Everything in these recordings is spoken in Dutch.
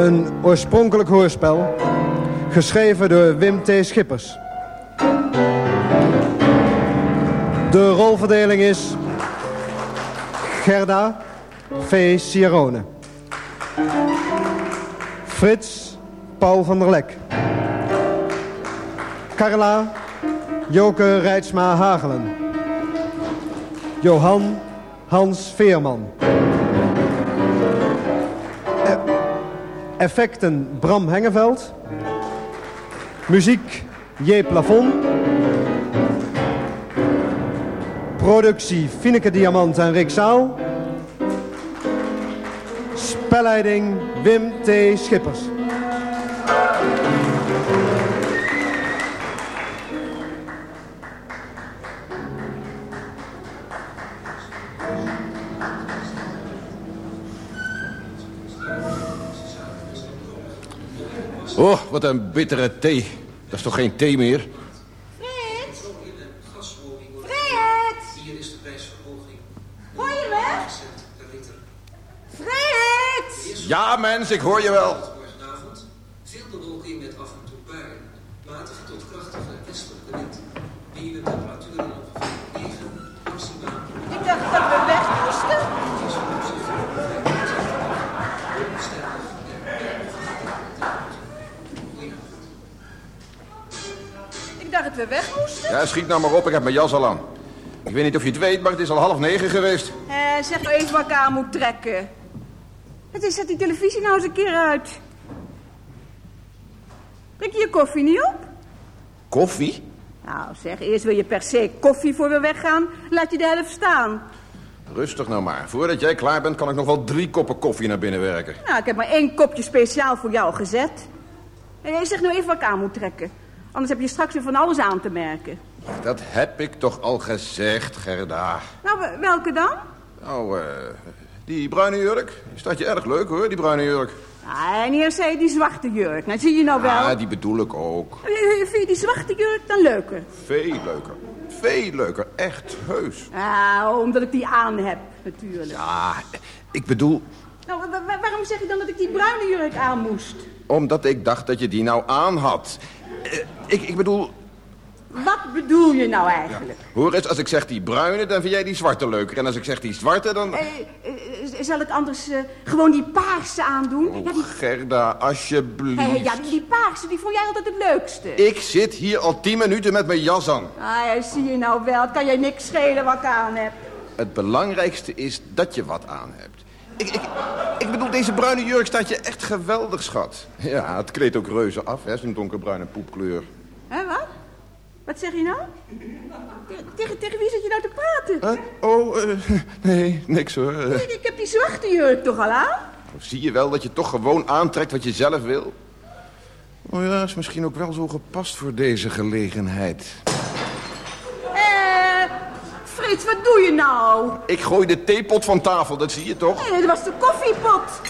Een oorspronkelijk hoorspel, geschreven door Wim T. Schippers. De rolverdeling is Gerda V. Sierone. Frits Paul van der Lek. Carla Joke Rijtsma Hagelen. Johan Hans Veerman. Effecten Bram Hengeveld. Muziek J. Plafond. Productie Fineke Diamant en Rick Zaal. Spelleiding Wim T. Schippers. Oh, wat een bittere thee. Dat is toch geen thee meer? Frits! Frits! Hier is de prijsverhoging. Hoor je me? Frits! Ja, mens, ik hoor je wel. Morgenavond veel bewolking met af en toe buien. Matige tot krachtige westelijke wind. Minimum temperaturen ongeveer 9, maximaal Ik dacht dat we weg moesten. is op zich Sterk Ik dacht dat we weg moesten. Ja, schiet nou maar op, ik heb mijn jas al aan. Ik weet niet of je het weet, maar het is al half negen geweest. Eh, zeg nou even wat ik aan moet trekken. Het is, zet die televisie nou eens een keer uit. Drink je je koffie niet op? Koffie? Nou zeg, eerst wil je per se koffie voor we weggaan. Laat je de helft staan. Rustig nou maar. Voordat jij klaar bent, kan ik nog wel drie koppen koffie naar binnen werken. Nou, ik heb maar één kopje speciaal voor jou gezet. En jij zegt nou even wat ik aan moet trekken. Anders heb je straks weer van alles aan te merken. Dat heb ik toch al gezegd, Gerda. Nou, we- welke dan? Nou, eh, die bruine jurk. Staat je erg leuk, hoor, die bruine jurk. Ah, en eerst zei je die zwarte jurk. Nou, zie je nou wel. Ja, die bedoel ik ook. Eh, Vind je die zwarte jurk dan leuker? Veel leuker. Veel leuker. Echt heus. Ah, omdat ik die aan heb, natuurlijk. Ja, ik bedoel... Nou, wa- wa- waarom zeg je dan dat ik die bruine jurk aan moest? Omdat ik dacht dat je die nou aan had. Eh, ik, ik bedoel... Wat bedoel je nou eigenlijk? Hoor eens, als ik zeg die bruine, dan vind jij die zwarte leuker. En als ik zeg die zwarte, dan... Eh, eh, zal ik anders eh, gewoon die paarse aandoen? ja, die, Oh, Gerda, alsjeblieft. eh, ja, die, die paarse, die vond jij altijd het leukste. Ik zit hier al tien minuten met mijn jas aan. Ah, ja, zie je nou wel. Het kan je niks schelen wat ik aan heb. Het belangrijkste is dat je wat aan hebt. Ik, ik, ik bedoel, deze bruine jurk staat je echt geweldig, schat. Ja, het kleedt ook reuze af, hè, zo'n donkerbruine poepkleur. Hè, wat? Wat zeg je nou? Tegen, tegen, wie zit je nou te praten? Huh? Oh, eh, nee, niks hoor. Ik, ik heb die zwarte jurk toch al aan? zie je wel dat je toch gewoon aantrekt wat je zelf wil? Oh ja, is misschien ook wel zo gepast voor deze gelegenheid. Frits, wat doe je nou? Ik gooi de theepot van tafel, dat zie je toch? Nee, dat was de koffiepot.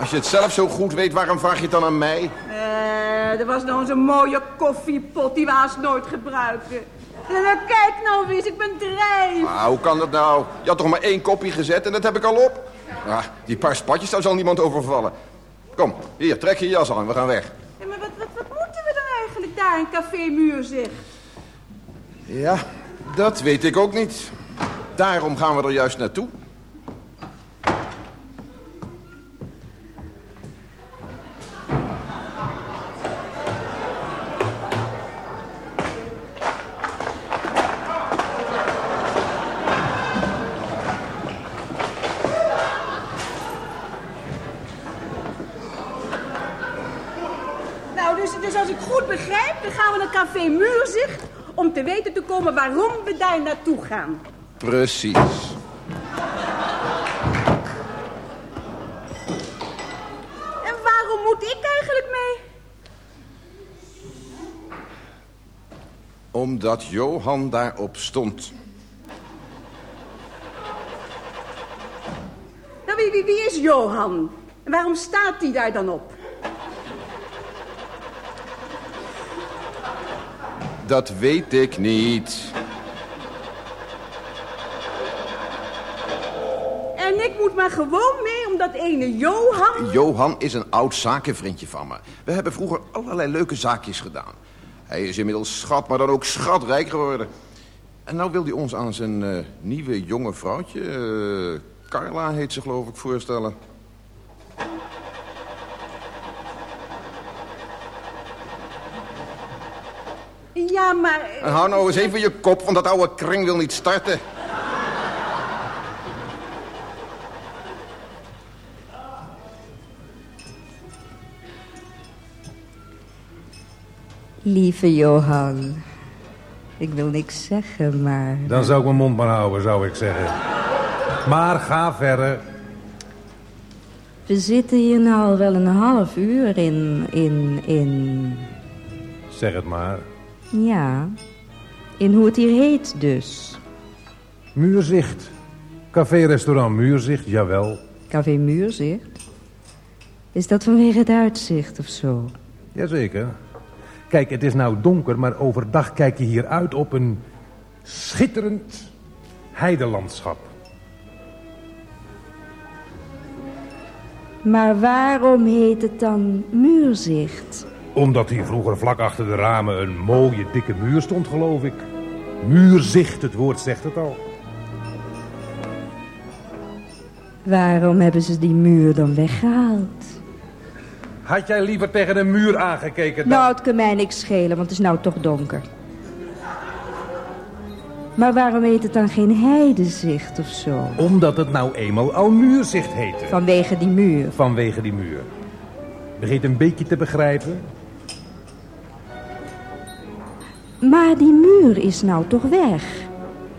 Als je het zelf zo goed weet, waarom vraag je het dan aan mij? Eh, er was nog zo'n mooie koffiepot die we haast nooit gebruiken. En dan kijk nou eens, ik ben drijf. Ah, hoe kan dat nou? Je had toch maar één kopje gezet en dat heb ik al op? Ah, die paar spatjes, daar zal niemand overvallen. Kom, hier, trek je jas aan, we gaan weg. Ja, maar wat, wat, wat moeten we dan eigenlijk daar in Café Muur, zeg? Ja, dat weet ik ook niet. Daarom gaan we er juist naartoe. Nou, dus, dus als ik goed begrijp, dan gaan we naar Café Muurzicht... om te weten te komen waarom we daar naartoe gaan. Precies. En waarom moet ik eigenlijk mee? Omdat Johan daarop stond. Nou, wie, wie, wie is Johan? En waarom staat hij daar dan op? Dat weet ik niet. En ik moet maar gewoon mee om dat ene Johan? Johan is een oud zakenvriendje van me. We hebben vroeger allerlei leuke zaakjes gedaan. Hij is inmiddels schat, maar dan ook schatrijk geworden. En nou wil hij ons aan zijn eh, nieuwe jonge vrouwtje... eh, Carla heet ze geloof ik, voorstellen. Ja, maar... En hou nou eens even je kop, want dat oude kring wil niet starten. Lieve Johan, ik wil niks zeggen, maar... Dan zou ik mijn mond maar houden, zou ik zeggen. Maar ga verder. We zitten hier nou al wel een half uur in, in, in... Zeg het maar. Ja, in hoe het hier heet dus. Muurzicht. Café-restaurant Muurzicht, jawel. Café Muurzicht. Is dat vanwege het uitzicht of zo? Jazeker. Kijk, het is nou donker, maar overdag kijk je hier uit op een schitterend heidelandschap. Maar waarom heet het dan Muurzicht? Omdat hier vroeger vlak achter de ramen een mooie dikke muur stond, geloof ik. Muurzicht, het woord zegt het al. Waarom hebben ze die muur dan weggehaald? Had jij liever tegen een muur aangekeken dan... Nou, het kan mij niks schelen, want het is nou toch donker. Maar waarom heet het dan geen heidezicht of zo? Omdat het nou eenmaal al muurzicht heette. Vanwege die muur. Vanwege die muur. Begint een beetje te begrijpen? Maar die muur is nou toch weg?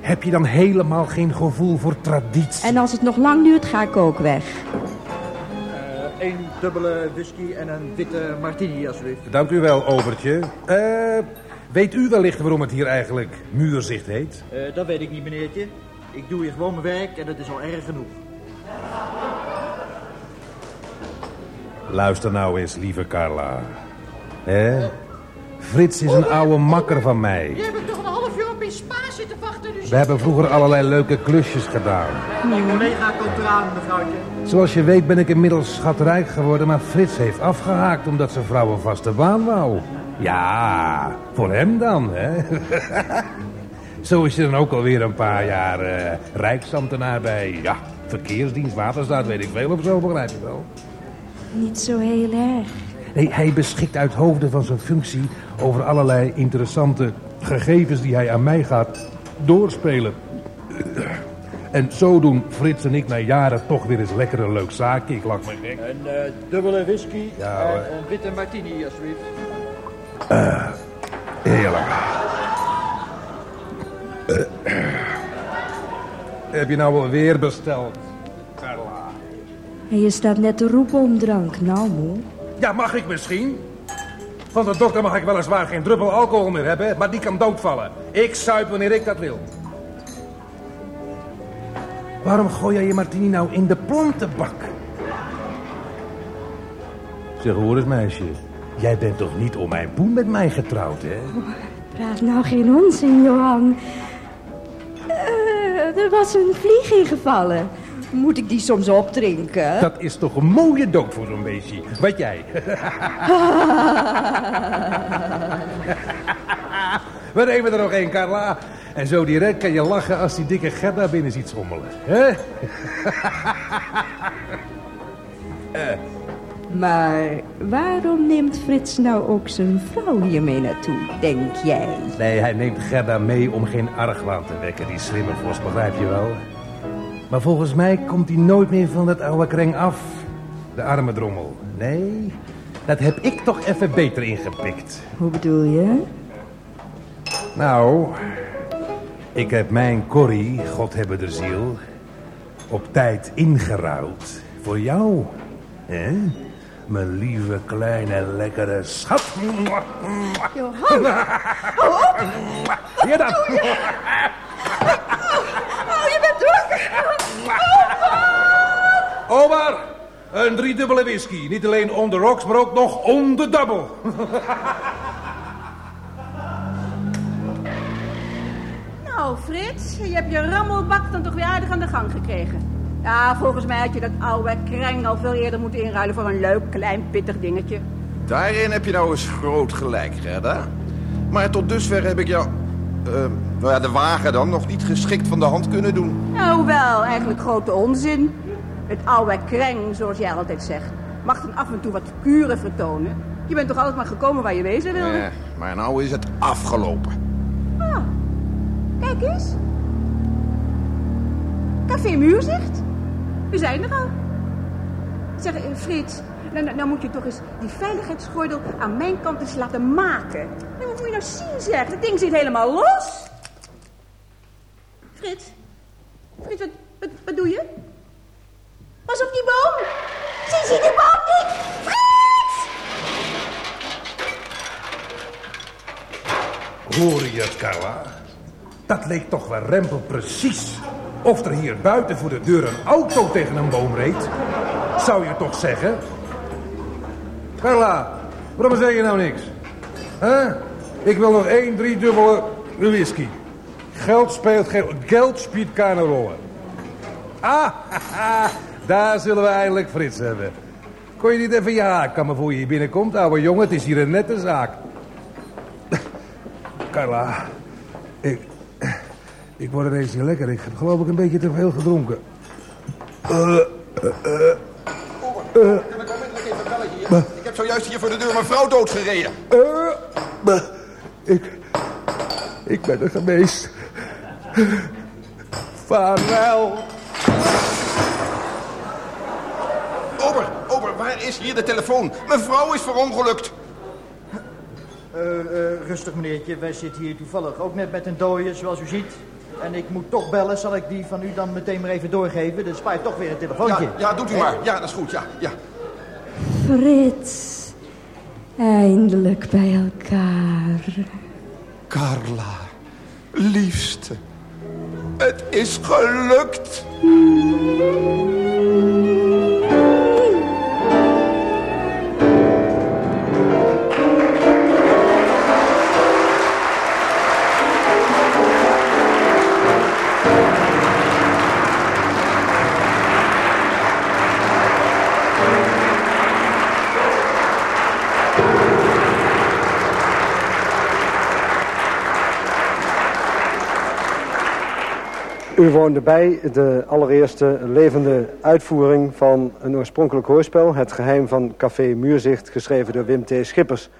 Heb je dan helemaal geen gevoel voor traditie? En als het nog lang duurt, ga ik ook weg. Eén dubbele whisky en een witte martini, alsjeblieft. Dank u wel, Overtje. Eh, weet u wellicht waarom het hier eigenlijk muurzicht heet? Eh, dat weet ik niet, meneertje. Ik doe hier gewoon mijn werk en dat is al erg genoeg. Luister nou eens, lieve Carla. Hè? Frits is een oude makker van mij. Je hebt toch een half uur op in spa zitten wachten, dus... We hebben vroeger allerlei leuke klusjes gedaan. Mijn collega komt eraan, mevrouwtje. Zoals je weet ben ik inmiddels schatrijk geworden, maar Frits heeft afgehaakt omdat zijn vrouw een vaste baan wou. Ja, voor hem dan, hè? Zo is hij dan ook alweer een paar jaar eh rijksambtenaar bij, ja, verkeersdienst, waterstaat, weet ik veel of zo, begrijp je wel. Niet zo heel erg. Nee, hij beschikt uit hoofde van zijn functie over allerlei interessante gegevens die hij aan mij gaat doorspelen. En zo doen Frits en ik na jaren toch weer eens lekker een leuk zaakje. Ik lach me gek. Een eh, dubbele whisky Ja, en hoor. een witte martini, alsjeblieft. Heerlijk. Heb je nou alweer besteld, Carla? En je staat net te roepen om drank. Nou, moe. Ja, mag ik misschien? Van de dokter mag ik weliswaar geen druppel alcohol meer hebben, maar die kan doodvallen. Ik zuip wanneer ik dat wil. Waarom gooi jij je martini nou in de plantenbak? Zeg, hoor eens meisje. Jij bent toch niet om mijn poen met mij getrouwd, hè? Praat nou geen onzin, Johan. Eh, er was een vlieg ingevallen. Moet ik die soms opdrinken? Dat is toch een mooie dood voor zo'n beestje. Wat jij? We nemen er nog één, Carla. En zo direct kan je lachen als die dikke Gerda binnen ziet schommelen. hè? Maar waarom neemt Frits nou ook zijn vrouw hiermee naartoe, denk jij? Nee, hij neemt Gerda mee om geen argwaan te wekken. Die slimme vos, begrijp je wel. Maar volgens mij komt hij nooit meer van dat oude kreng af. De arme drommel. Nee, dat heb ik toch even beter ingepikt. Hoe bedoel je? Nou, ik heb mijn Corrie, God hebben de ziel, op tijd ingeruild voor jou. hè? Mijn lieve, kleine, lekkere schat. Johan! Hier dan. Oh, je bent dronken! Omar, een driedubbele whisky. Niet alleen on the rocks, maar ook nog on the double. Nou, Frits, je hebt je rammelbak dan toch weer aardig aan de gang gekregen. Ja, volgens mij had je dat oude kreng al veel eerder moeten inruilen voor een leuk, klein, pittig dingetje. Daarin heb je nou eens groot gelijk, Gerda. Maar tot dusver heb ik jou... eh, nou ja, de wagen dan nog niet geschikt van de hand kunnen doen. Nou, hoewel, eigenlijk grote onzin. Het oude kreng, zoals jij altijd zegt, mag dan af en toe wat kuren vertonen. Je bent toch altijd maar gekomen waar je wezen wilde? Eh, maar nou is het afgelopen. Ah, kijk eens. Café Muurzicht. We zijn er al. Zeg, eh, Frits, nou, nou, nou moet je toch eens die veiligheidsgordel aan mijn kant eens laten maken. Nou, wat moet je nou zien, zeg? Dat ding zit helemaal los. Frits, wat, wat, wat doe je? Pas op die boom. Zie, zie die boom niet. Frits! Hoor je Carla? Dat leek toch wel Rempel precies. Of er hier buiten voor de deur een auto tegen een boom reed. Zou je toch zeggen? Carla, waarom zeg je nou niks? Huh? Ik wil nog één driedubbele whisky. Geld speelt geen... Geld speelt keine rollen. Ah, daar zullen we eindelijk Frits hebben. Kon je niet even je haakkammen voor je hier binnenkomt, ouwe jongen? Het is hier een nette zaak. Carla, ik, ik word ineens niet lekker. Ik heb geloof ik een beetje te veel gedronken. Ik heb zojuist hier voor de deur mijn vrouw doodgereden. Eh, ik, ik ben er geweest. Vaarwel. Ober, Ober, waar is hier de telefoon? Mijn vrouw is verongelukt. Eh, eh, rustig meneertje, wij zitten hier toevallig ook net met een dooie, zoals u ziet. En ik moet toch bellen, zal ik die van u dan meteen maar even doorgeven? Dan spaart toch weer een telefoontje. Ja, ja, doet u maar. Ja, dat is goed, ja, ja. Frits, eindelijk bij elkaar. Carla, liefste. Het is gelukt. U woonde bij de allereerste levende uitvoering van een oorspronkelijk hoorspel... Het geheim van Café Muurzicht, geschreven door Wim T. Schippers...